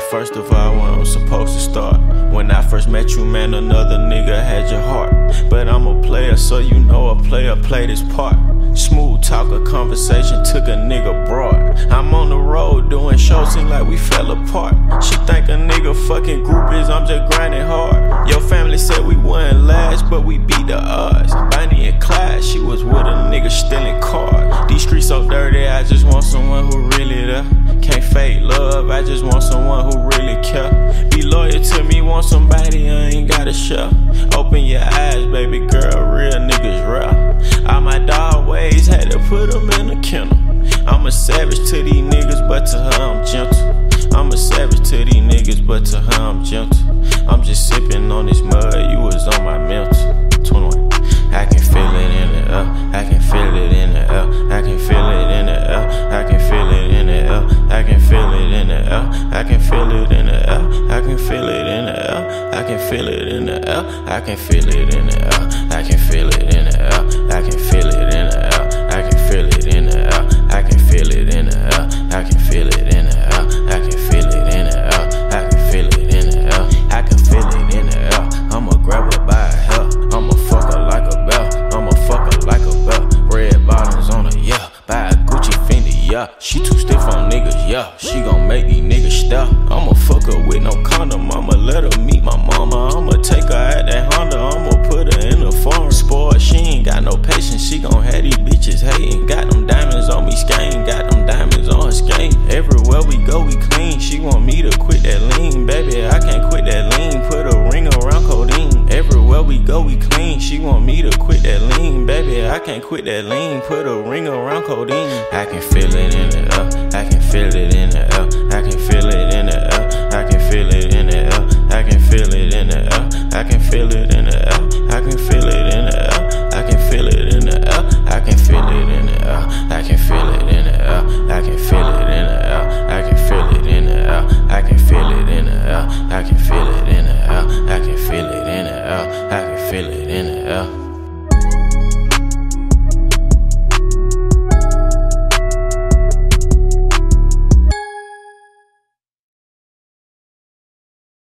First of all, where I'm supposed to start. When I first met you, man, another nigga had your heart. But I'm a player, so you know a player played his part. Smooth talk, a conversation took a nigga broad. I'm on the road doing shows, seem like we fell apart. She think a nigga fucking groupies, I'm just grinding hard. Your family said we wouldn't last, but we beat the odds. Bonnie and Clyde, she was with a nigga stealing cars. These streets so dirty, I just want someone who really there. Fake love, I just want someone who really care. Be loyal to me, want somebody I ain't gotta share. Open your eyes, baby girl, real niggas rare. All my dog ways had to put them in a kennel. I'm a savage to these niggas, but to her I'm gentle. I'm a savage to these niggas, but to her I'm gentle. I'm just sipping on this mud, you was on my mental. 21. I can feel it in the air, I can feel it in the air, I can feel it in the air, I can feel it in the air, I can feel it in the air, I can feel it in the air, I can feel it in the air, I can feel it in the air, I can feel it in the air, I can feel it in the air, I can feel it in the air, I'ma grab her by her hair, I'ma fuck her like a bell, I'ma fuck her like a bell, red bottoms on her, yeah, buy a Gucci Fendi, yeah, she too stiff on niggas, yeah, she gon' make these niggas stop, I'ma fuck her with I'ma let her meet my mama, I'ma take her at that Honda, I'ma put her in the farm, spoiled, she ain't got no patience, she gon' have these bitches hating, got them diamonds on me, skein, got them diamonds on her skein, everywhere we go we clean, she want me to quit that lean, baby, I can't quit that lean, put a ring around codeine, everywhere we go we clean, she want me to quit that lean, baby, I can't quit that lean, put a ring around codeine, I can feel it in the air, I can feel it in the air, in the air. I can feel it